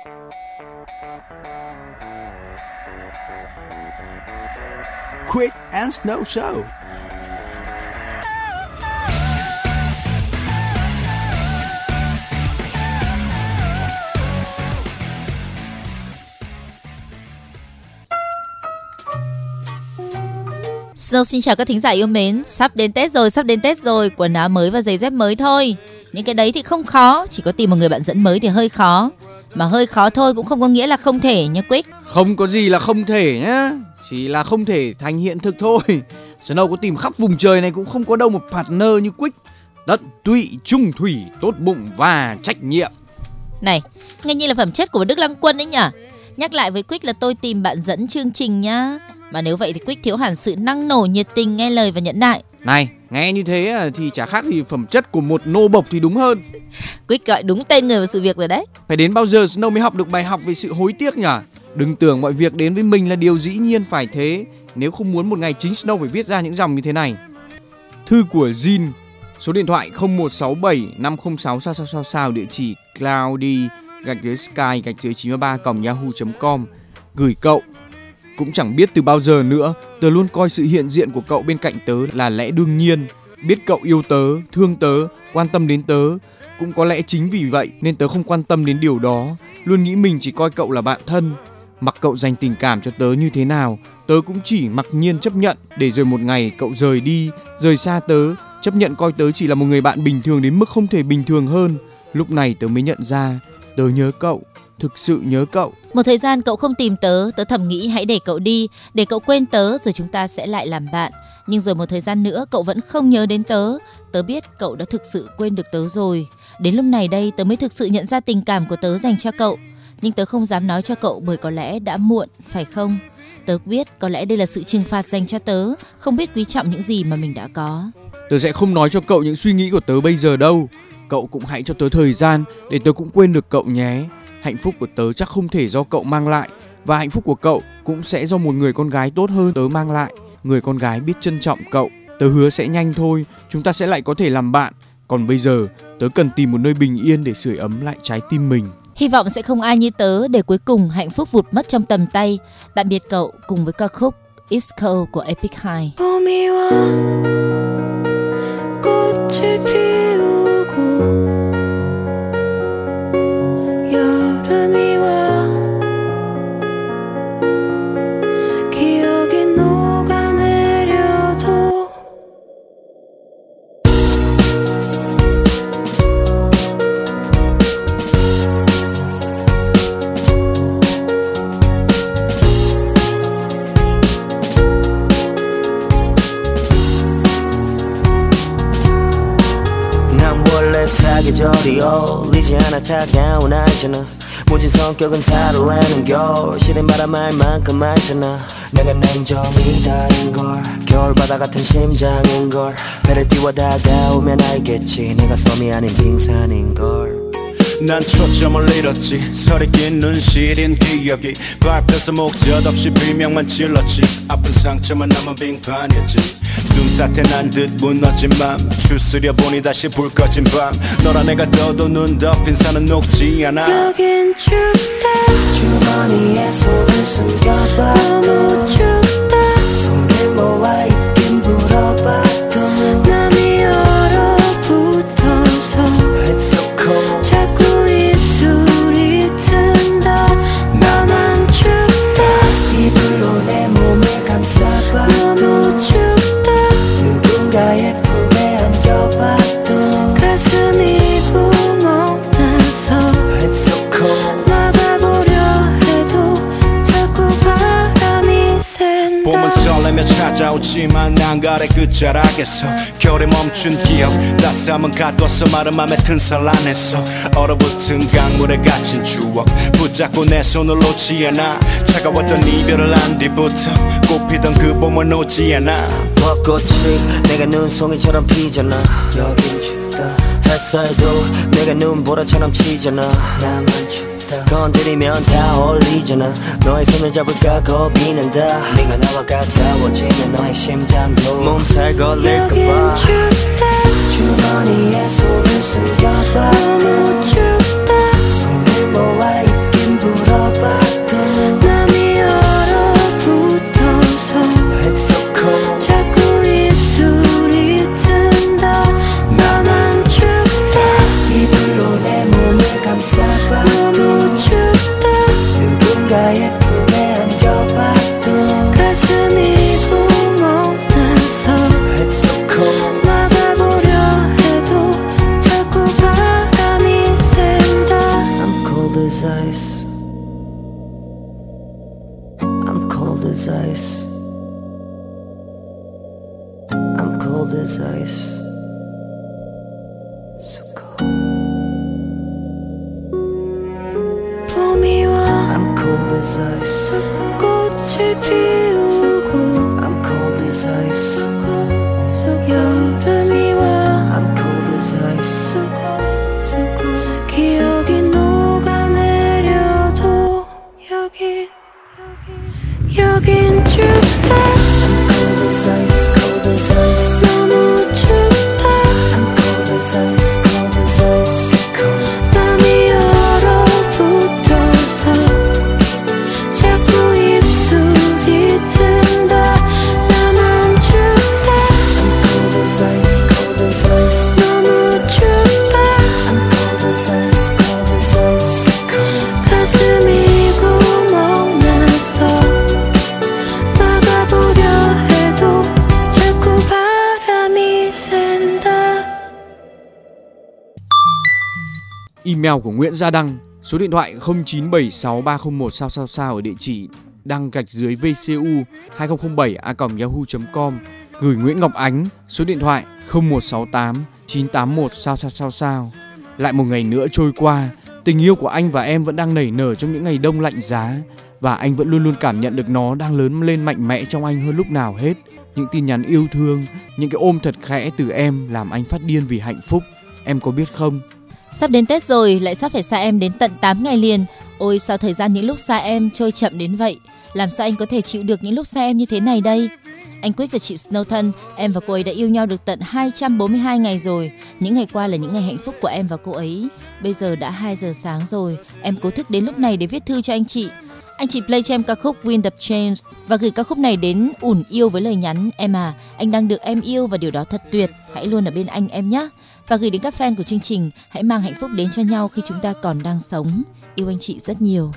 Quick and Snow Show. Snow xin chào các thính giả yêu mến, sắp đến Tết rồi, sắp đến Tết rồi, quần áo mới và giày dép mới thôi. Những cái đấy thì không khó, chỉ có tìm một người bạn dẫn mới thì hơi khó. Mà hơi khó thôi cũng không có nghĩa là không thể nha Quick. Không có gì là không thể nhá, chỉ là không thể thành hiện thực thôi. Snow có tìm khắp vùng trời này cũng không có đâu một partner như Quick. Tận tụy, trung thủy, tốt bụng và trách nhiệm. Này, nghe như là phẩm chất của Đức Lăng Quân đấy nhỉ? Nhắc lại với Quick là tôi tìm bạn dẫn chương trình nhá. Mà nếu vậy thì Quick thiếu hẳn sự năng nổ, nhiệt tình, nghe lời và nhẫn nại. Này, nghe như thế thì chả khác gì phẩm chất của một nô bộc thì đúng hơn. Quick gọi đúng tên người và sự việc rồi đấy. Phải đến bao giờ Snow mới học được bài học về sự hối tiếc nhỉ? Đừng tưởng mọi việc đến với mình là điều dĩ nhiên phải thế. Nếu không muốn một ngày chính Snow phải viết ra những dòng như thế này. Thư của Jin, số điện thoại 0167 506 sao sao sao sao địa chỉ cloudy gạch dưới sky gạch dưới 93 còng yahoo.com gửi cậu cũng chẳng biết từ bao giờ nữa, tớ luôn coi sự hiện diện của cậu bên cạnh tớ là lẽ đương nhiên. Biết cậu yêu tớ, thương tớ, quan tâm đến tớ. Cũng có lẽ chính vì vậy nên tớ không quan tâm đến điều đó. Luôn nghĩ mình chỉ coi cậu là bạn thân. Mặc cậu dành tình cảm cho tớ như thế nào, tớ cũng chỉ mặc nhiên chấp nhận. Để rồi một ngày cậu rời đi, rời xa tớ, chấp nhận coi tớ chỉ là một người bạn bình thường đến mức không thể bình thường hơn. Lúc này tớ mới nhận ra, tớ nhớ cậu thực sự nhớ cậu Một thời gian cậu không tìm tớ, tớ thầm nghĩ hãy để cậu đi, để cậu quên tớ rồi chúng ta sẽ lại làm bạn. Nhưng rồi một thời gian nữa cậu vẫn không nhớ đến tớ. Tớ biết cậu đã thực sự quên được tớ rồi. Đến lúc này đây tớ mới thực sự nhận ra tình cảm của tớ dành cho cậu. Nhưng tớ không dám nói cho cậu bởi có lẽ đã muộn, phải không? Tớ biết có lẽ đây là sự trừng phạt dành cho tớ, không biết quý trọng những gì mà mình đã có. tớ sẽ không nói cho cậu những suy nghĩ của tớ bây giờ đâu cậu cũng hãy cho tớ thời gian để tớ cũng quên được cậu nhé hạnh phúc của tớ chắc không thể do cậu mang lại và hạnh phúc của cậu cũng sẽ do một người con gái tốt hơn tớ mang lại người con gái biết trân trọng cậu tớ hứa sẽ nhanh thôi chúng ta sẽ lại có thể làm bạn còn bây giờ tớ cần tìm một nơi bình yên để sưởi ấm lại trái tim mình Hy vọng sẽ không ai như tớ để cuối cùng hạnh phúc vụt mất trong tầm tay. Tạm biệt cậu cùng với ca khúc It's Cold của Epic High. 계절이 어울리지 않아. 차가운 알잖아 무진 성격은 사로라는 겨울 시린 바람 알 만큼 알잖아. 내가 냉정이다인 걸. 겨울바다 같은 심장인 걸. 배를 띄워 다가오면 알겠지. 내가 섬이 아닌 빙산인 걸. 난 초점을 잃었지. 서리 낀 눈시린 기억이. 밟혀서 목젖 없이 비명만 질렀지. 아픈 상처만 남은 빙판이었지. 눈 사태 난 듯 무너진 맘 추스려 보니 다시 불 꺼진 밤. 너라 내가 떠도 눈 덮인 산은 녹지 않아. 여긴 춥다. 주머니에 손을 숨겨봐도 찾아오지만 난 가래 끝자락에서 겨울에 멈춘 기억 따스함은 가둬서 마른 맘에 튼살 안에서 얼어붙은 강물에 갇힌 추억 붙잡고 내 손을 놓지 않아. 차가웠던 이별을 한 뒤부터 꽃피던 그 봄을 놓지 않아. 벚꽃이 내가 눈송이처럼 피잖아. 여긴 춥다. 햇살도 내가 눈보라처럼 치잖아. 나만 춥다 건드리면 다 어울리잖아. 너의 손을 잡을까 겁이 난다. 네가 나와 가까워지면 너의 심장도 몸살 걸릴까봐. 주머니에 손을 숨겨봐도 너무 춥다. 손을 모아 Gia Đăng, số điện thoại 0976301 sao sao sao ở địa chỉ đăng gạch dưới vcu 2007 a yahoo.com gửi Nguyễn Ngọc Ánh, số điện thoại 0168 981 sao sao sao sao. Lại một ngày nữa trôi qua, tình yêu của anh và em vẫn đang nảy nở trong những ngày đông lạnh giá và anh vẫn luôn luôn cảm nhận được nó đang lớn lên mạnh mẽ trong anh hơn lúc nào hết. Những tin nhắn yêu thương, những cái ôm thật khẽ từ em làm anh phát điên vì hạnh phúc. Em có biết không? Sắp đến Tết rồi, lại sắp phải xa em đến tận 8 ngày liền. Ôi sao thời gian những lúc xa em trôi chậm đến vậy? Làm sao anh có thể chịu được những lúc xa em như thế này đây? Anh quyết và chị Snowton, em và cô ấy đã yêu nhau được tận 242 ngày rồi. Những ngày qua là những ngày hạnh phúc của em và cô ấy. Bây giờ đã 2 giờ sáng rồi, em cố thức đến lúc này để viết thư cho anh chị. Anh chị play cho em ca khúc Wind of Change và gửi ca khúc này đến ủn yêu với lời nhắn em à, anh đang được em yêu và điều đó thật tuyệt. Hãy luôn ở bên anh em nhé. Và gửi đến các fan của chương trình, hãy mang hạnh phúc đến cho nhau khi chúng ta còn đang sống. Yêu anh chị rất nhiều.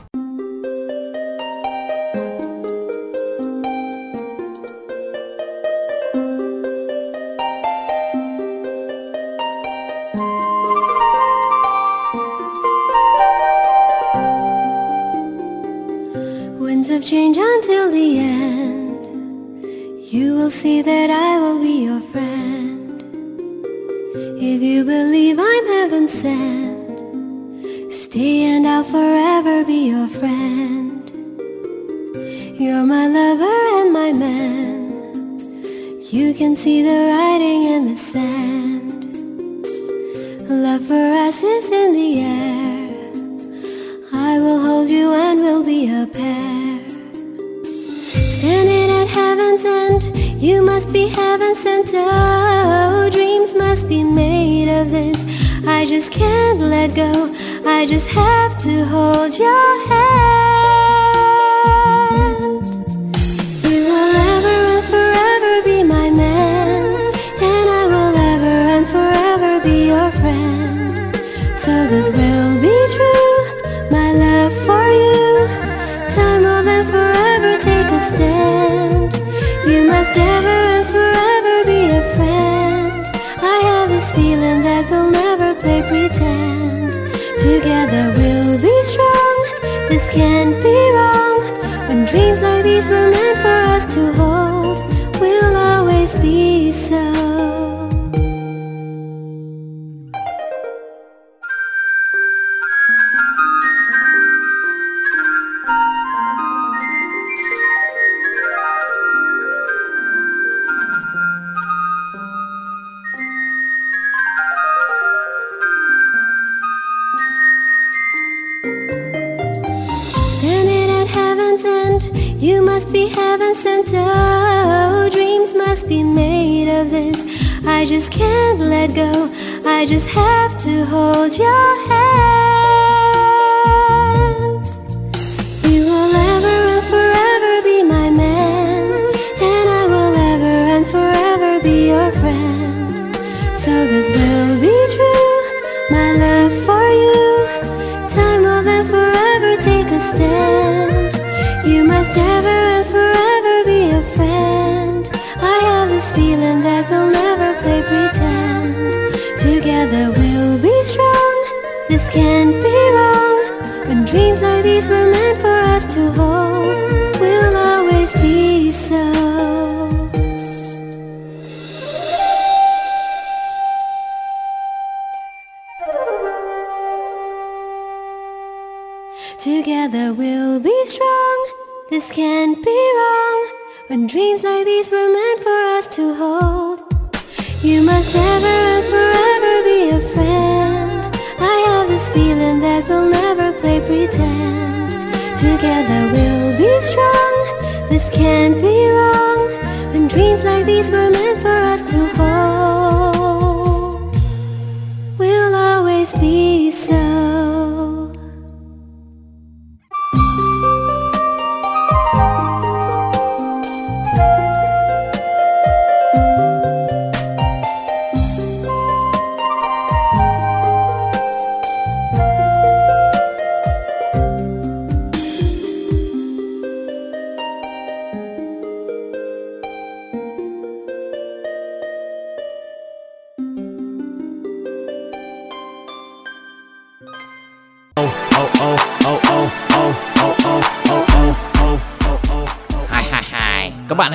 Can see the writing in the sand. Love for us is in the air. I will hold you and we'll be a pair. Standing at heaven's end, you must be heaven sent. Oh, dreams must be made of this. I just can't let go. I just have to hold your hand. I just have to hold your hand. Together we'll be strong. This can't be wrong. When dreams like these were meant for us to hold, we'll always be so. Together we'll be strong. This can't be wrong. When dreams like these were meant for us to hold, you must ever pretend. Together we'll be strong. This can't be wrong. When dreams like these were meant for us to hold, we'll always be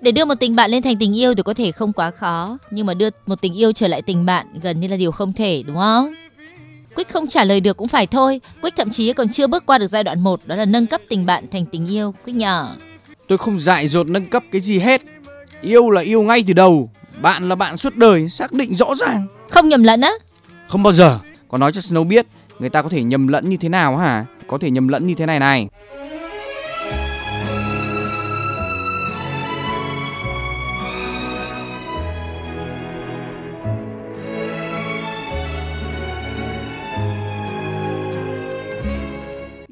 để đưa một tình bạn lên thành tình yêu thì có thể không quá khó, nhưng mà đưa một tình yêu trở lại tình bạn gần như là điều không thể, đúng không? Quick không trả lời được cũng phải thôi. Quick thậm chí còn chưa bước qua được giai đoạn 1 đó là nâng cấp tình bạn thành tình yêu. Quick nhờ. Tôi không dại dột nâng cấp cái gì hết. Yêu là yêu ngay từ đầu, bạn là bạn suốt đời, xác định rõ ràng. Không nhầm lẫn á? Không bao giờ. Có nói cho Snow biết người ta có thể nhầm lẫn như thế nào hả? Có thể nhầm lẫn như thế này này.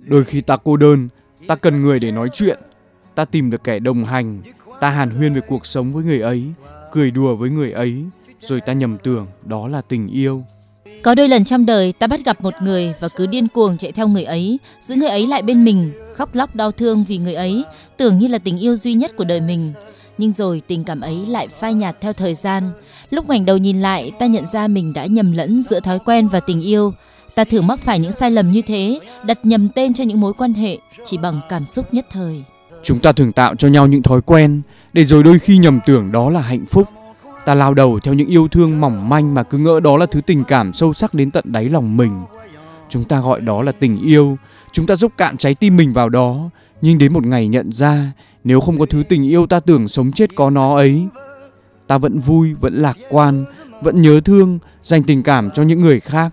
Đôi khi ta cô đơn, ta cần người để nói chuyện, ta tìm được kẻ đồng hành, ta hàn huyên về cuộc sống với người ấy, cười đùa với người ấy, rồi ta nhầm tưởng đó là tình yêu. Có đôi lần trong đời ta bắt gặp một người và cứ điên cuồng chạy theo người ấy, giữ người ấy lại bên mình, khóc lóc đau thương vì người ấy, tưởng như là tình yêu duy nhất của đời mình. Nhưng rồi tình cảm ấy lại phai nhạt theo thời gian. Lúc ngoảnh đầu nhìn lại, ta nhận ra mình đã nhầm lẫn giữa thói quen và tình yêu. Ta thường mắc phải những sai lầm như thế, đặt nhầm tên cho những mối quan hệ chỉ bằng cảm xúc nhất thời. Chúng ta thường tạo cho nhau những thói quen để rồi đôi khi nhầm tưởng đó là hạnh phúc. Ta lao đầu theo những yêu thương mỏng manh mà cứ ngỡ đó là thứ tình cảm sâu sắc đến tận đáy lòng mình. Chúng ta gọi đó là tình yêu, chúng ta giúp cạn trái tim mình vào đó, nhưng đến một ngày nhận ra nếu không có thứ tình yêu ta tưởng sống chết có nó ấy, ta vẫn vui, vẫn lạc quan, vẫn nhớ thương, dành tình cảm cho những người khác.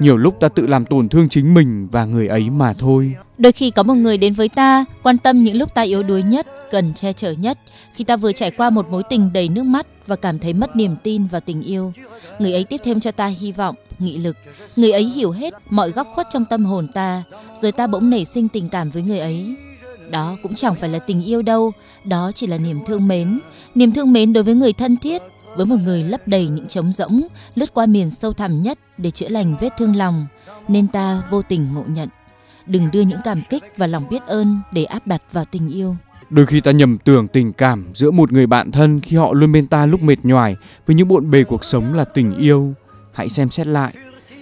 Nhiều lúc ta tự làm tổn thương chính mình và người ấy mà thôi. Đôi khi có một người đến với ta, quan tâm những lúc ta yếu đuối nhất, cần che chở nhất, khi ta vừa trải qua một mối tình đầy nước mắt và cảm thấy mất niềm tin vào tình yêu. Người ấy tiếp thêm cho ta hy vọng, nghị lực. Người ấy hiểu hết mọi góc khuất trong tâm hồn ta, rồi ta bỗng nảy sinh tình cảm với người ấy. Đó cũng chẳng phải là tình yêu đâu, đó chỉ là niềm thương mến. Niềm thương mến đối với người thân thiết, với một người lấp đầy những trống rỗng, lướt qua miền sâu thẳm nhất để chữa lành vết thương lòng, nên ta vô tình ngộ nhận. Đừng đưa những cảm kích và lòng biết ơn để áp đặt vào tình yêu. Đôi khi ta nhầm tưởng tình cảm giữa một người bạn thân khi họ luôn bên ta lúc mệt nhoài với những bộn bề cuộc sống là tình yêu. Hãy xem xét lại.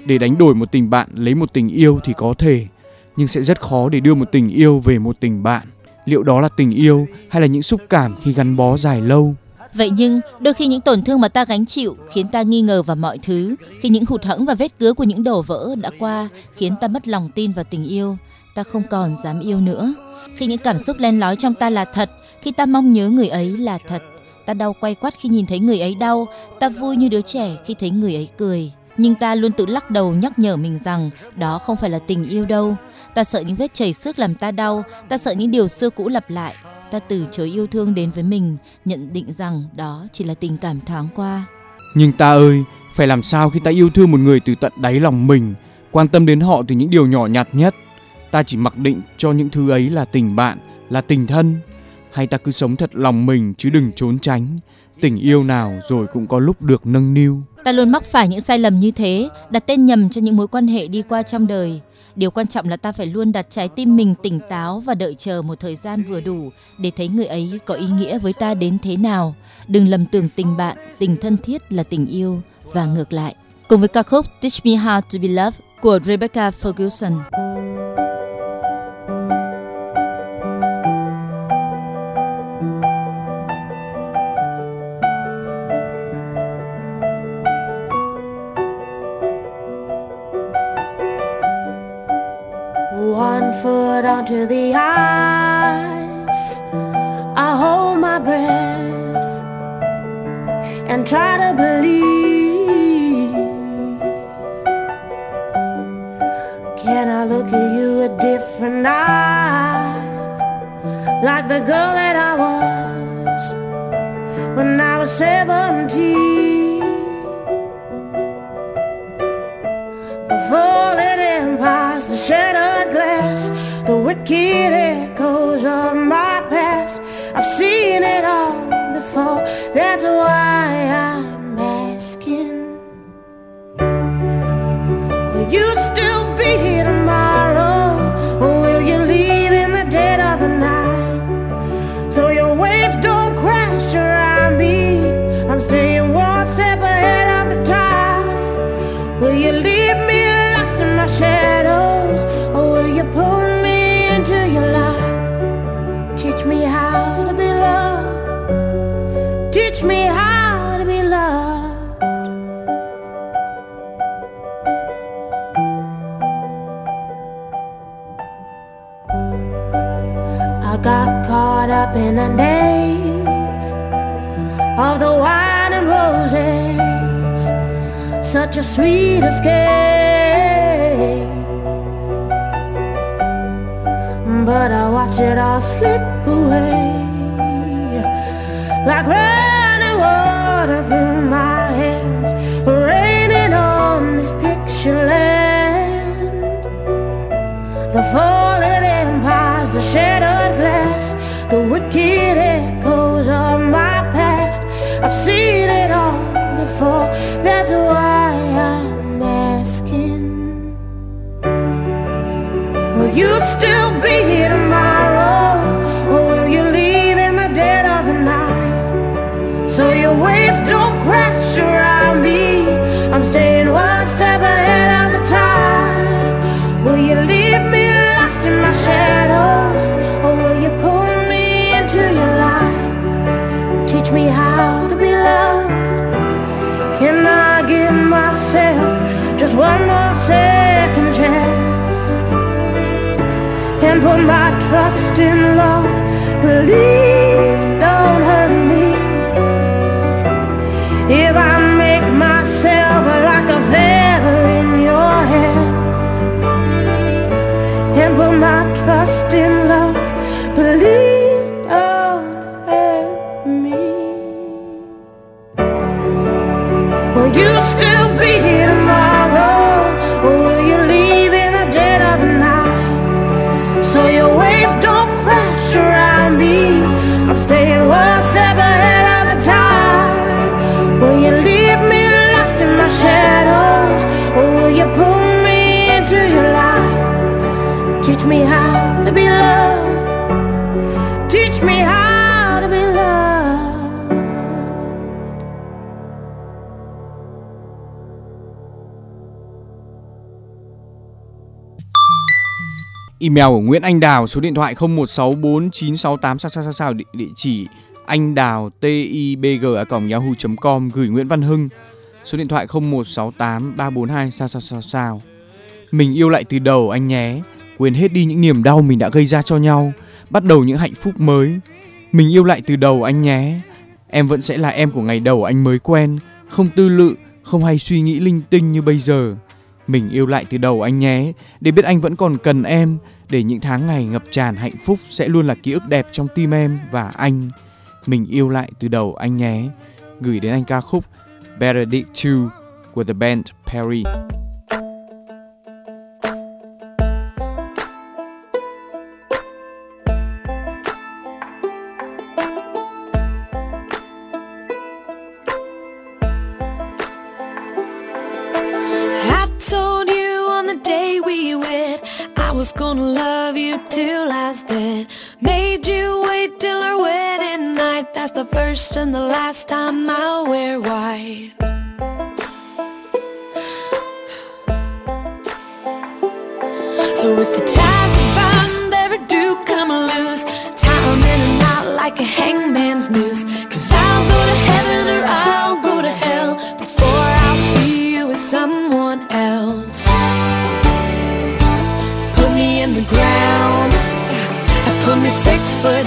Để đánh đổi một tình bạn lấy một tình yêu thì có thể, nhưng sẽ rất khó để đưa một tình yêu về một tình bạn. Liệu đó là tình yêu hay là những xúc cảm khi gắn bó dài lâu? Vậy nhưng, đôi khi những tổn thương mà ta gánh chịu khiến ta nghi ngờ vào mọi thứ, khi những hụt hẫng và vết cứa của những đổ vỡ đã qua khiến ta mất lòng tin vào tình yêu, ta không còn dám yêu nữa. Khi những cảm xúc len lói trong ta là thật, khi ta mong nhớ người ấy là thật, ta đau quay quắt khi nhìn thấy người ấy đau, ta vui như đứa trẻ khi thấy người ấy cười. nhưng ta luôn tự lắc đầu nhắc nhở mình rằng đó không phải là tình yêu đâu. Ta sợ những vết chảy xước làm ta đau, ta sợ những điều xưa cũ lặp lại. Ta từ chối yêu thương đến với mình, nhận định rằng đó chỉ là tình cảm thoáng qua. Nhưng ta ơi, phải làm sao khi ta yêu thương một người từ tận đáy lòng mình, quan tâm đến họ từ những điều nhỏ nhặt nhất. Ta chỉ mặc định cho những thứ ấy là tình bạn, là tình thân. Hay ta cứ sống thật lòng mình chứ đừng trốn tránh. Tình yêu nào rồi cũng có lúc được nâng niu. Ta luôn mắc phải những sai lầm như thế, đặt tên nhầm cho những mối quan hệ đi qua trong đời. Điều quan trọng là ta phải luôn đặt trái tim mình tỉnh táo và đợi chờ một thời gian vừa đủ để thấy người ấy có ý nghĩa với ta đến thế nào. Đừng lầm tưởng tình bạn, tình thân thiết là tình yêu và ngược lại. Cùng với ca khúc Teach Me How to Be Loved của Rebecca Ferguson. Foot onto the ice. I hold my breath and try to believe. Can I look at you with different eyes? Like the girl that I was when I was 17. The falling empires, the shattered glass, the wicked echoes of my past. I've seen it all before, that's why I'm asking. Will you still But I watch it all slip away. Like running water through my hands, raining on this picture land. The fallen empires, the shattered glass, the wicked echoes of my past. I've seen it all before, that's why I'm asking. Will you still be here in love. Please don't hurt me. If I make myself like a feather in your hair and put my trust in love, please don't hurt me. Will you Email của Nguyễn Anh Đào số điện thoại 0164968 sao sao sao sao địa, địa chỉ anh đào tibg a cổng yahoo.com gửi Nguyễn Văn Hưng. Số điện thoại 0168342 sao sao sao sao. Mình yêu lại từ đầu anh nhé. Quên hết đi những niềm đau mình đã gây ra cho nhau. Bắt đầu những hạnh phúc mới. Mình yêu lại từ đầu anh nhé. Em vẫn sẽ là em của ngày đầu anh mới quen. Không tư lự không hay suy nghĩ linh tinh như bây giờ. Mình yêu lại từ đầu anh nhé, để biết anh vẫn còn cần em, để những tháng ngày ngập tràn hạnh phúc sẽ luôn là ký ức đẹp trong tim em và anh. Mình yêu lại từ đầu anh nhé. Gửi đến anh ca khúc Benedict 2 của The Band Perry. First and the last time I'll wear white. So if the ties that bind ever do come loose, tie in a knot like a hangman's noose. Cause I'll go to heaven or I'll go to hell before I'll see you with someone else. Put me in the ground, put me six foot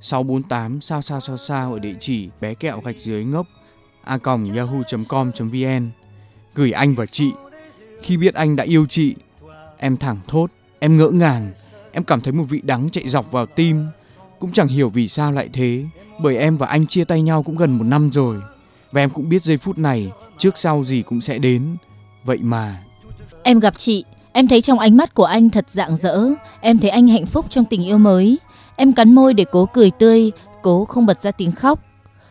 648 sao sao sao sao ở địa chỉ bé kẹo gạch dưới ngốc a còng yahoo.com.vn gửi anh và chị. Khi biết anh đã yêu chị, em thẳng thốt, em ngỡ ngàng, em cảm thấy một vị đắng chạy dọc vào tim. Cũng chẳng hiểu vì sao lại thế, bởi em và anh chia tay nhau cũng gần một năm rồi. Và em cũng biết giây phút này, trước sau gì cũng sẽ đến. Vậy mà, Em gặp chị, em thấy trong ánh mắt của anh thật rạng rỡ, em thấy anh hạnh phúc trong tình yêu mới. Em cắn môi để cố cười tươi, cố không bật ra tiếng khóc.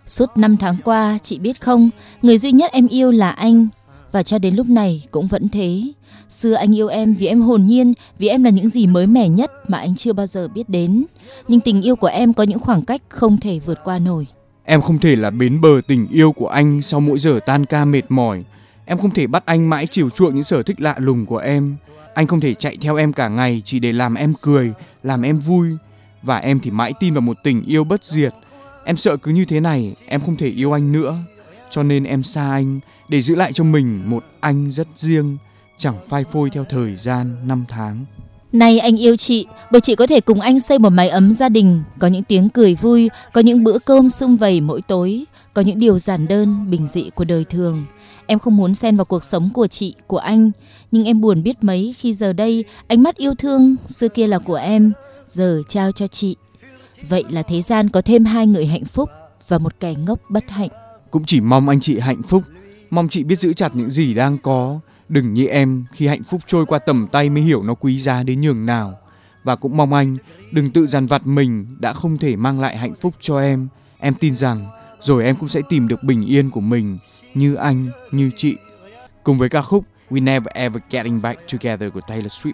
Suốt năm tháng qua, chị biết không, người duy nhất em yêu là anh. Và cho đến lúc này cũng vẫn thế. Xưa anh yêu em vì em hồn nhiên, vì em là những gì mới mẻ nhất mà anh chưa bao giờ biết đến. Nhưng tình yêu của em có những khoảng cách không thể vượt qua nổi. Em không thể là bến bờ tình yêu của anh sau mỗi giờ tan ca mệt mỏi. Em không thể bắt anh mãi chiều chuộng những sở thích lạ lùng của em. Anh không thể chạy theo em cả ngày chỉ để làm em cười, làm em vui. Và em thì mãi tin vào một tình yêu bất diệt. Em sợ cứ như thế này em không thể yêu anh nữa. Cho nên em xa anh để giữ lại cho mình một anh rất riêng, chẳng phai phôi theo thời gian năm tháng. Nay anh yêu chị bởi chị có thể cùng anh xây một mái ấm gia đình, có những tiếng cười vui, có những bữa cơm sum vầy mỗi tối, có những điều giản đơn, bình dị của đời thường. Em không muốn xen vào cuộc sống của chị, của anh, nhưng em buồn biết mấy khi giờ đây ánh mắt yêu thương xưa kia là của em, giờ trao cho chị. Vậy là thế gian có thêm hai người hạnh phúc và một kẻ ngốc bất hạnh. Cũng chỉ mong anh chị hạnh phúc, mong chị biết giữ chặt những gì đang có, đừng như em khi hạnh phúc trôi qua tầm tay mới hiểu nó quý giá đến nhường nào. Và cũng mong anh đừng tự dằn vặt mình đã không thể mang lại hạnh phúc cho em. Em tin rằng rồi em cũng sẽ tìm được bình yên của mình như anh, như chị. Cùng với ca khúc We Never Ever Getting Back Together của Taylor Swift.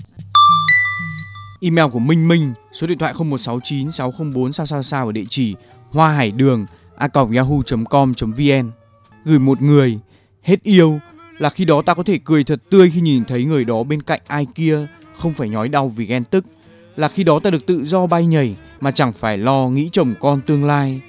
Email của Minh Minh, số điện thoại 0169 604 sao sao sao ở địa chỉ hoa hải đường a yahoo.com.vn. Gửi một người, hết yêu là khi đó ta có thể cười thật tươi khi nhìn thấy người đó bên cạnh ai kia, không phải nhói đau vì ghen tức. Là khi đó ta được tự do bay nhảy mà chẳng phải lo nghĩ chồng con tương lai.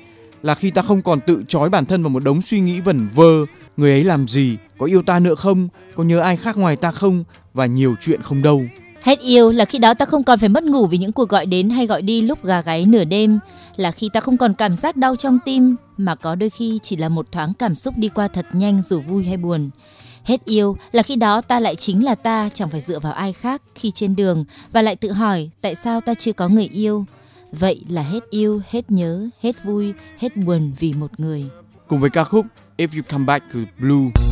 là khi ta không còn tự trói bản thân vào một đống suy nghĩ vẩn vơ người ấy làm gì có yêu ta nữa không có nhớ ai khác ngoài ta không và nhiều chuyện không đâu Hết yêu là khi đó ta không còn phải mất ngủ vì những cuộc gọi đến hay gọi đi lúc gà gáy nửa đêm, là khi ta không còn cảm giác đau trong tim mà có đôi khi chỉ là một thoáng cảm xúc đi qua thật nhanh dù vui hay buồn. Hết yêu là khi đó ta lại chính là ta, chẳng phải dựa vào ai khác khi trên đường và lại tự hỏi tại sao ta chưa có người yêu. Vậy là hết yêu, hết nhớ, hết vui, hết buồn vì một người. cùng với ca khúc If You Come Back to Blue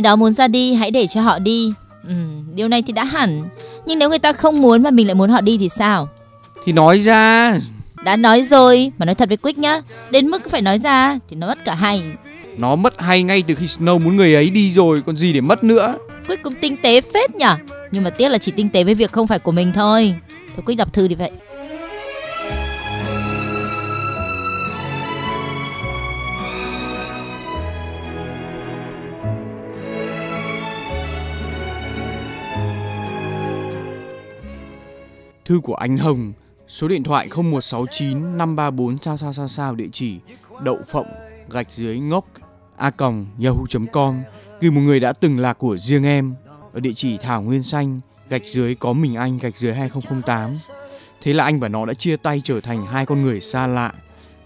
ai đó muốn ra đi, hãy để cho họ đi. Ừ, điều này thì đã hẳn. Nhưng nếu người ta không muốn mà mình lại muốn họ đi thì sao? thì nói ra Đã nói rồi, mà nói thật với Quick nhá. Đến mức phải nói ra thì nó mất cả hay. nó mất hay ngay từ khi Snow muốn người ấy đi rồi còn gì để mất nữa Quick cũng tinh tế phết nhở. Nhưng mà tiếc là chỉ tinh tế với việc không phải của mình thôi. Thôi Quick đọc thư đi vậy. Thư của anh Hồng, số điện thoại 0169 534 sao sao sao sao địa chỉ đậu phộng gạch dưới ngốc a còng yahoo.com gửi một người đã từng là của riêng em ở địa chỉ Thảo Nguyên Xanh gạch dưới có mình anh gạch dưới 2008. Thế là anh và nó đã chia tay trở thành hai con người xa lạ,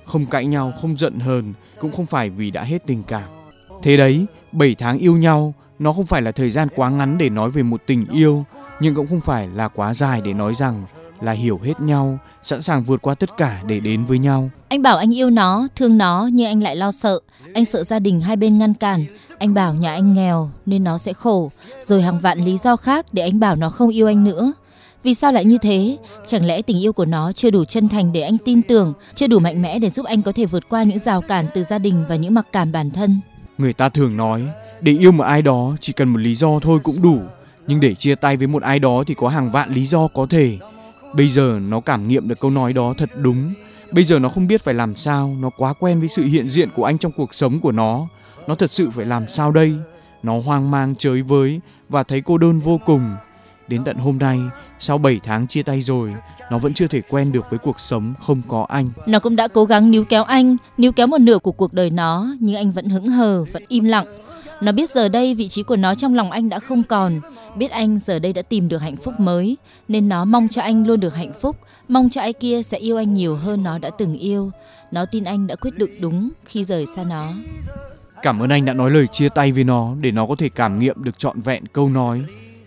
không cãi nhau, không giận hờn, cũng không phải vì đã hết tình cảm. Thế đấy, 7 tháng yêu nhau, Nó không phải là thời gian quá ngắn để nói về một tình yêu, nhưng cũng không phải là quá dài để nói rằng là hiểu hết nhau, sẵn sàng vượt qua tất cả để đến với nhau. Anh bảo anh yêu nó, thương nó nhưng anh lại lo sợ. Anh sợ gia đình hai bên ngăn cản. Anh bảo nhà anh nghèo nên nó sẽ khổ. Rồi hàng vạn lý do khác để anh bảo nó không yêu anh nữa. Vì sao lại như thế? Chẳng lẽ tình yêu của nó chưa đủ chân thành để anh tin tưởng, chưa đủ mạnh mẽ để giúp anh có thể vượt qua những rào cản từ gia đình và những mặc cảm bản thân? Người ta thường nói, để yêu một ai đó chỉ cần một lý do thôi cũng đủ, nhưng để chia tay với một ai đó thì có hàng vạn lý do có thể. Bây giờ nó cảm nghiệm được câu nói đó thật đúng. Bây giờ nó không biết phải làm sao, nó quá quen với sự hiện diện của anh trong cuộc sống của nó. Nó thật sự phải làm sao đây? Nó hoang mang chới với và thấy cô đơn vô cùng. Đến tận hôm nay, sau 7 tháng chia tay rồi, nó vẫn chưa thể quen được với cuộc sống không có anh. Nó cũng đã cố gắng níu kéo anh, níu kéo một nửa của cuộc đời nó, nhưng anh vẫn hững hờ, vẫn im lặng. Nó biết giờ đây vị trí của nó trong lòng anh đã không còn, biết anh giờ đây đã tìm được hạnh phúc mới, nên nó mong cho anh luôn được hạnh phúc, mong cho ai kia sẽ yêu anh nhiều hơn nó đã từng yêu. Nó tin anh đã quyết định đúng khi rời xa nó. Cảm ơn anh đã nói lời chia tay với nó để nó có thể cảm nghiệm được trọn vẹn câu nói.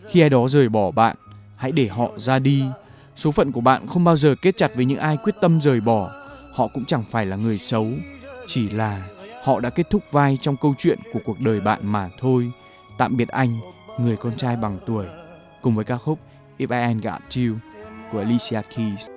Khi ai đó rời bỏ bạn, hãy để họ ra đi. Số phận của bạn không bao giờ kết chặt với những ai quyết tâm rời bỏ. Họ cũng chẳng phải là người xấu, chỉ là họ đã kết thúc vai trong câu chuyện của cuộc đời bạn mà thôi. Tạm biệt anh, người con trai bằng tuổi. Cùng với ca khúc If I Ain't Got You của Alicia Keys.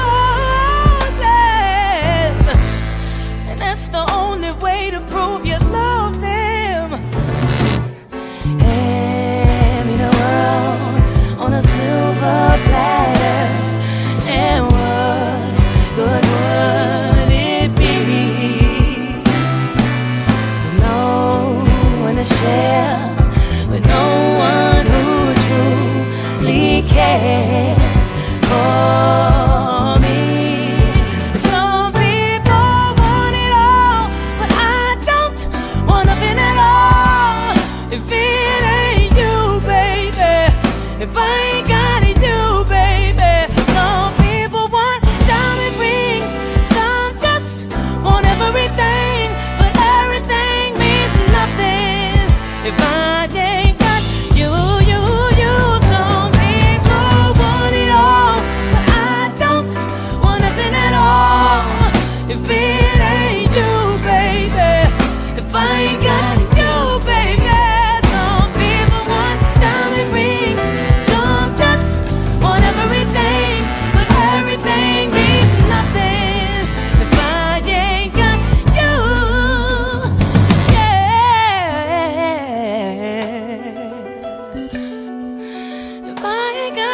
yeah.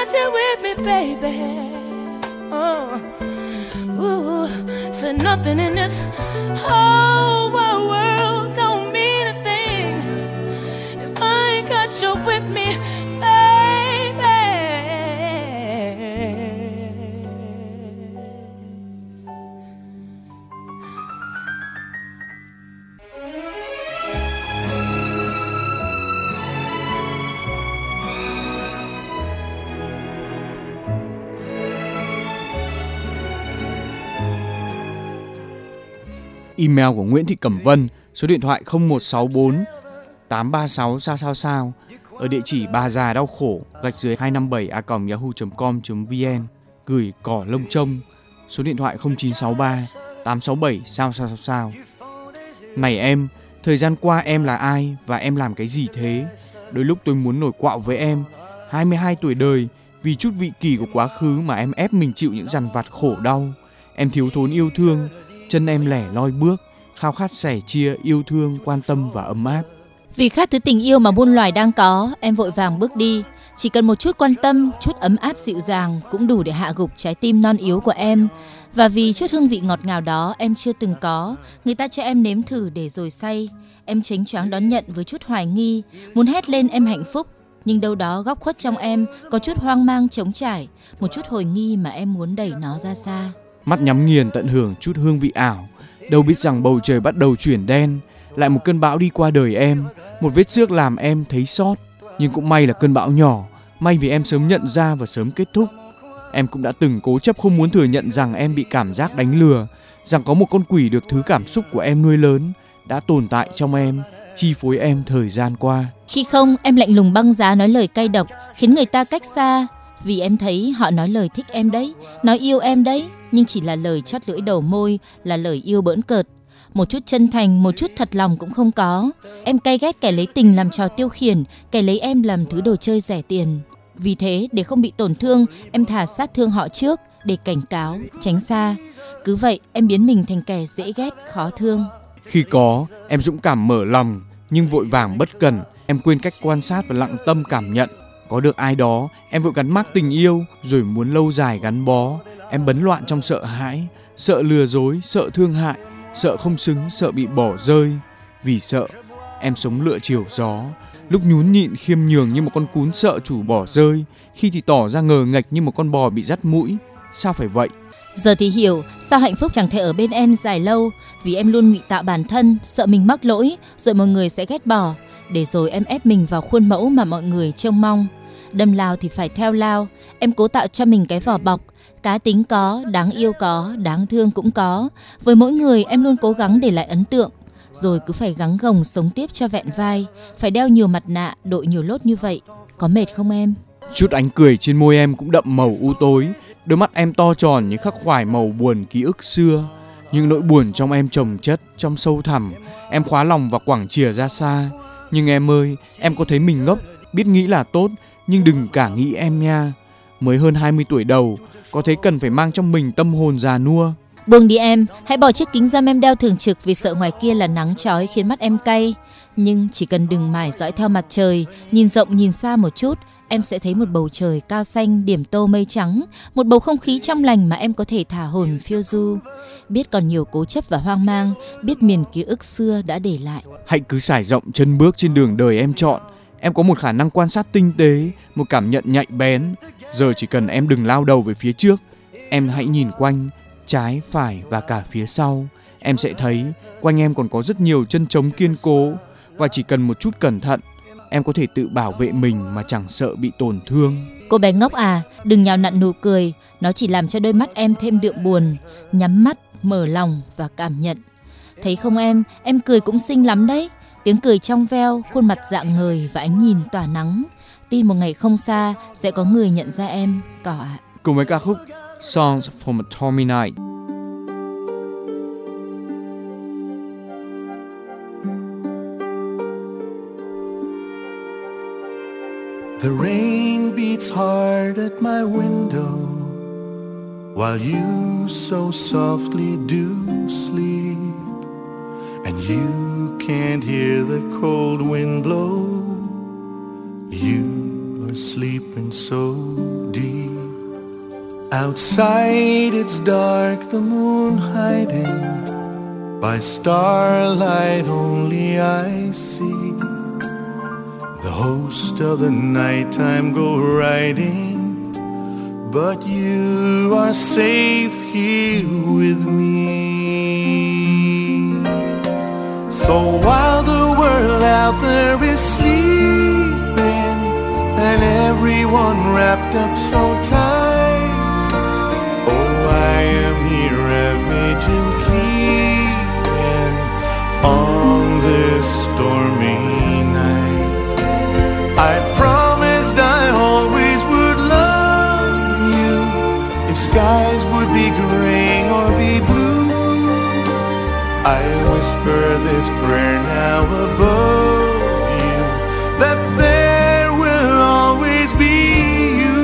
got you with me, baby. Oh, ooh, said nothing in this whole world. Email của Nguyễn Thị Cẩm Vân, số điện thoại 0164 836 sao sao sao ở địa chỉ bà già đau khổ gạch dưới 257 a yahoo.com.vn gửi cỏ lông trông số điện thoại 0963 867 sao sao sao sao. Này em thời gian qua em là ai và em làm cái gì thế? Đôi lúc tôi muốn nổi quạo với em. 22 tuổi đời vì chút vị kỳ của quá khứ mà em ép mình chịu những dằn vặt khổ đau. Em thiếu thốn yêu thương chân em lẻ loi bước khao khát sẻ chia yêu thương quan tâm và ấm áp Vì khát thứ tình yêu mà muôn loài đang có, em vội vàng bước đi. Chỉ cần một chút quan tâm, chút ấm áp dịu dàng cũng đủ để hạ gục trái tim non yếu của em. Và vì chút hương vị ngọt ngào đó em chưa từng có, người ta cho em nếm thử để rồi say. Em tránh choáng đón nhận với chút hoài nghi, muốn hét lên em hạnh phúc. Nhưng đâu đó góc khuất trong em có chút hoang mang trống trải, một chút hồi nghi mà em muốn đẩy nó ra xa mắt nhắm nghiền tận hưởng chút hương vị ảo. Đâu biết rằng bầu trời bắt đầu chuyển đen. Lại một cơn bão đi qua đời em. Một vết xước làm em thấy xót nhưng cũng may là cơn bão nhỏ. May vì em sớm nhận ra và sớm kết thúc. Em cũng đã từng cố chấp không muốn thừa nhận rằng em bị cảm giác đánh lừa. Rằng có một con quỷ được thứ cảm xúc của em nuôi lớn đã tồn tại trong em chi phối em thời gian qua. Khi không, em lạnh lùng băng giá nói lời cay độc, khiến người ta cách xa. Vì em thấy họ nói lời thích em đấy, nói yêu em đấy, nhưng chỉ là lời chót lưỡi đầu môi, là lời yêu bỡn cợt. Một chút chân thành, một chút thật lòng cũng không có. Em cay ghét kẻ lấy tình làm trò tiêu khiển, kẻ lấy em làm thứ đồ chơi rẻ tiền. Vì thế, để không bị tổn thương, em thả sát thương họ trước để cảnh cáo, tránh xa. Cứ vậy, em biến mình thành kẻ dễ ghét, khó thương. Khi có, em dũng cảm mở lòng, nhưng vội vàng bất cần, em quên cách quan sát và lặng tâm cảm nhận. Có được ai đó, em vội gắn mác tình yêu, rồi muốn lâu dài gắn bó. Em bấn loạn trong sợ hãi, sợ lừa dối, sợ thương hại, sợ không xứng, sợ bị bỏ rơi. Vì sợ, em sống lựa chiều gió, lúc nhún nhịn khiêm nhường như một con cún sợ chủ bỏ rơi, khi thì tỏ ra ngờ ngạch như một con bò bị dắt mũi. Sao phải vậy? Giờ thì hiểu sao hạnh phúc chẳng thể ở bên em dài lâu vì em luôn ngụy tạo bản thân, sợ mình mắc lỗi, rồi mọi người sẽ ghét bỏ, để rồi em ép mình vào khuôn mẫu mà mọi người trông mong. Đâm lao thì phải theo lao, em cố tạo cho mình cái vỏ bọc, cá tính có, đáng yêu có, đáng thương cũng có. Với mỗi người em luôn cố gắng để lại ấn tượng, rồi cứ phải gắng gồng sống tiếp cho vẹn vai, phải đeo nhiều mặt nạ, đội nhiều lốt như vậy. Có mệt không em? Chút ánh cười trên môi em cũng đậm màu u tối, đôi mắt em to tròn như khắc khoải màu buồn ký ức xưa. Nhưng nỗi buồn trong em trồng chất, trong sâu thẳm, em khóa lòng và quẳng chìa ra xa. Nhưng em ơi, em có thấy mình ngốc, biết nghĩ là tốt, nhưng đừng cả nghĩ em nha. Mới hơn 20 tuổi đầu, có thấy cần phải mang trong mình tâm hồn già nua. Buông đi em, hãy bỏ chiếc kính râm em đeo thường trực vì sợ ngoài kia là nắng chói khiến mắt em cay. Nhưng chỉ cần đừng mải dõi theo mặt trời, nhìn rộng nhìn xa một chút, em sẽ thấy một bầu trời cao xanh điểm tô mây trắng, một bầu không khí trong lành mà em có thể thả hồn phiêu du. Biết còn nhiều cố chấp và hoang mang, biết miền ký ức xưa đã để lại. Hãy cứ sải rộng chân bước trên đường đời em chọn. Em có một khả năng quan sát tinh tế, một cảm nhận nhạy bén. Giờ chỉ cần em đừng lao đầu về phía trước, em hãy nhìn quanh, trái, phải và cả phía sau. Em sẽ thấy quanh em còn có rất nhiều chân trống kiên cố và chỉ cần một chút cẩn thận, em có thể tự bảo vệ mình mà chẳng sợ bị tổn thương. Cô bé ngốc à, đừng nhào nặn nụ cười, nó chỉ làm cho đôi mắt em thêm đượm buồn. Nhắm mắt, mở lòng và cảm nhận. Thấy không em, em cười cũng xinh lắm đấy. Tiếng cười trong veo, khuôn mặt dạng ngời và ánh nhìn tỏa nắng. Tin một ngày không xa sẽ có người nhận ra em, cỏ ạ. Cùng với ca khúc Songs from a Stormy Night. The rain beats hard at my window while you so softly do sleep, and you can't hear the cold wind blow. You are sleeping so deep. Outside it's dark, the moon hiding. By starlight only I see the host of the nighttime go riding. But you are safe here with me. So while the world out there is sleeping and everyone wrapped up so tight, oh, I am here a vigil keeping on this stormy night. I promised I always would love you if skies would be gray or be blue. I whisper this prayer now above you that there will always be you.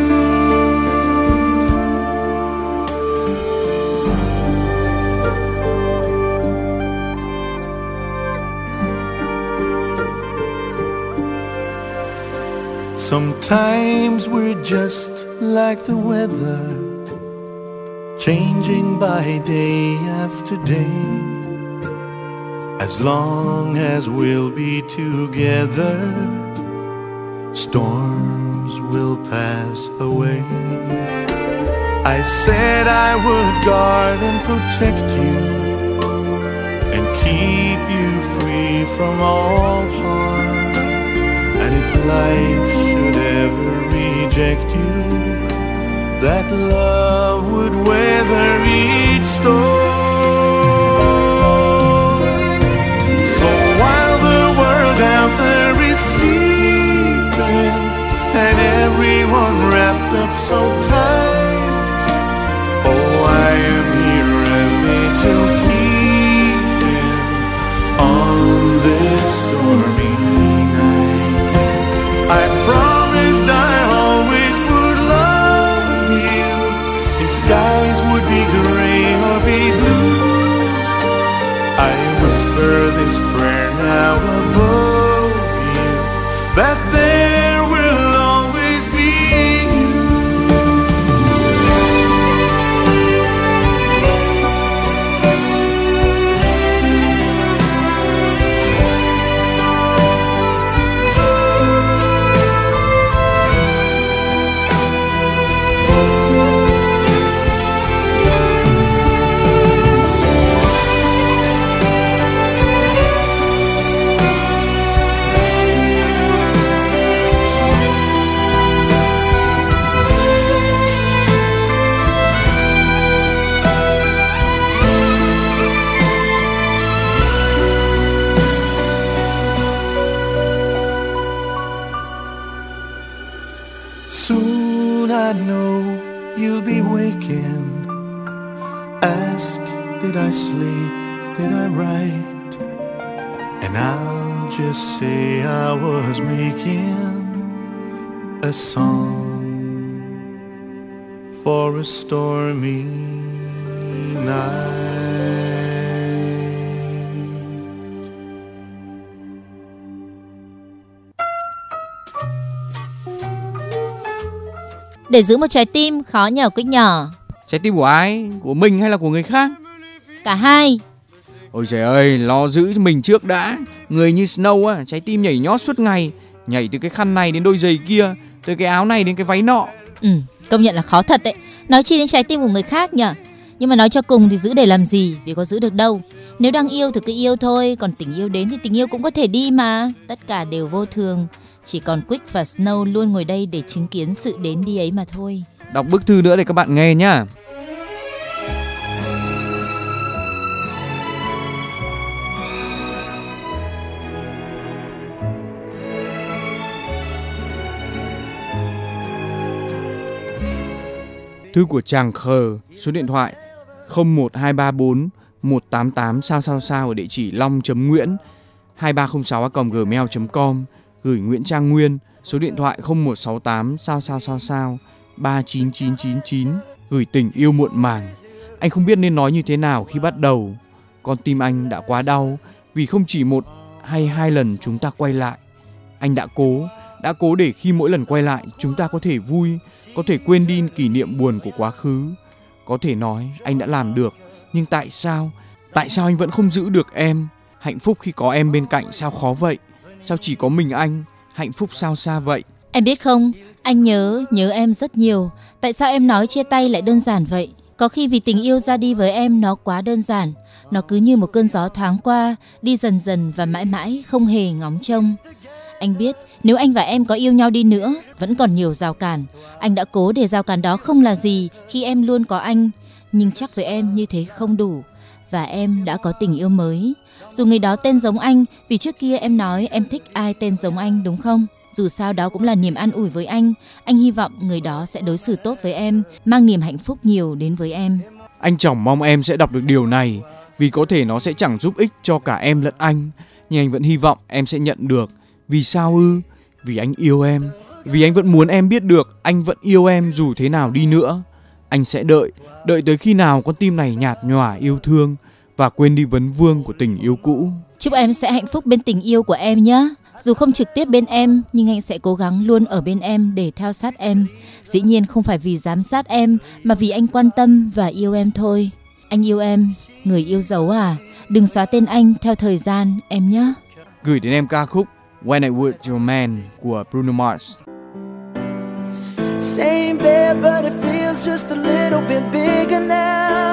Sometimes we're just like the weather, changing by day after day. As long as we'll be together, storms will pass away. I said I would guard and protect you and keep you free from all harm. And if life should ever reject you, that love would weather each storm. Everyone wrapped up so tight, Để giữ một trái tim khó nhờ Quýt nhỏ. Trái tim của ai? Của mình hay là của người khác? Cả hai. Ôi trời ơi, lo giữ cho mình trước đã. Người như Snow á, trái tim nhảy nhót suốt ngày, nhảy từ cái khăn này đến đôi giày kia, từ cái áo này đến cái váy nọ. Ừ, công nhận là khó thật đấy. Nói chi đến trái tim của người khác nhở. Nhưng mà nói cho cùng thì giữ để làm gì, vì có giữ được đâu. Nếu đang yêu thì cứ yêu thôi, còn tình yêu đến thì tình yêu cũng có thể đi mà. Tất cả đều vô thường. Chỉ còn Quick và Snow luôn ngồi đây để chứng kiến sự đến đi ấy mà thôi. Đọc bức thư nữa để các bạn nghe nhá. Thư của chàng khờ, số điện thoại 01234 188 sao sao sao ở địa chỉ long.nguyễn 2306 gmail.com gửi Nguyễn Trang Nguyên số điện thoại 0168 sao sao sao sao 39999 gửi tình yêu muộn màng. Anh không biết nên nói như thế nào khi bắt đầu. Con tim anh đã quá đau vì không chỉ một hay hai lần chúng ta quay lại. Anh đã cố, đã cố để khi mỗi lần quay lại chúng ta có thể vui, có thể quên đi kỷ niệm buồn của quá khứ. Có thể nói anh đã làm được, nhưng tại sao? Tại sao anh vẫn không giữ được em? Hạnh phúc khi có em bên cạnh sao khó vậy? Sao chỉ có mình anh? Hạnh phúc sao xa vậy? Em biết không, anh nhớ, nhớ em rất nhiều. Tại sao em nói chia tay lại đơn giản vậy? Có khi vì tình yêu ra đi với em nó quá đơn giản. Nó cứ như một cơn gió thoáng qua, đi dần dần và mãi mãi không hề ngóng trông. Anh biết nếu anh và em có yêu nhau đi nữa, vẫn còn nhiều rào cản. Anh đã cố để rào cản đó không là gì khi em luôn có anh. Nhưng chắc với em như thế không đủ. Và em đã có tình yêu mới. Dù người đó tên giống anh, vì trước kia em nói em thích ai tên giống anh đúng không? Dù sao đó cũng là niềm an ủi với anh. Anh hy vọng người đó sẽ đối xử tốt với em, mang niềm hạnh phúc nhiều đến với em. Anh chồng mong em sẽ đọc được điều này vì có thể nó sẽ chẳng giúp ích cho cả em lẫn anh. Nhưng anh vẫn hy vọng em sẽ nhận được. Vì sao ư? Vì anh yêu em. Vì anh vẫn muốn em biết được anh vẫn yêu em dù thế nào đi nữa. Anh sẽ đợi, đợi tới khi nào con tim này nhạt nhòa yêu thương và quên đi vấn vương của tình yêu cũ. Chúc em sẽ hạnh phúc bên tình yêu của em nhé. Dù không trực tiếp bên em, nhưng anh sẽ cố gắng luôn ở bên em để theo sát em. Dĩ nhiên không phải vì giám sát em, mà vì anh quan tâm và yêu em thôi. Anh yêu em, người yêu dấu à? Đừng xóa tên anh theo thời gian em nhé. Gửi đến em ca khúc When I Was Your Man của Bruno Mars. Same bed, but it feels just a little bit bigger now.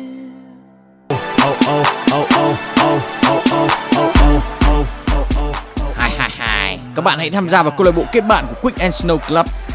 Hai hai hai. Các bạn hãy tham gia vào câu lạc bộ kết bạn của Quick and Snow Club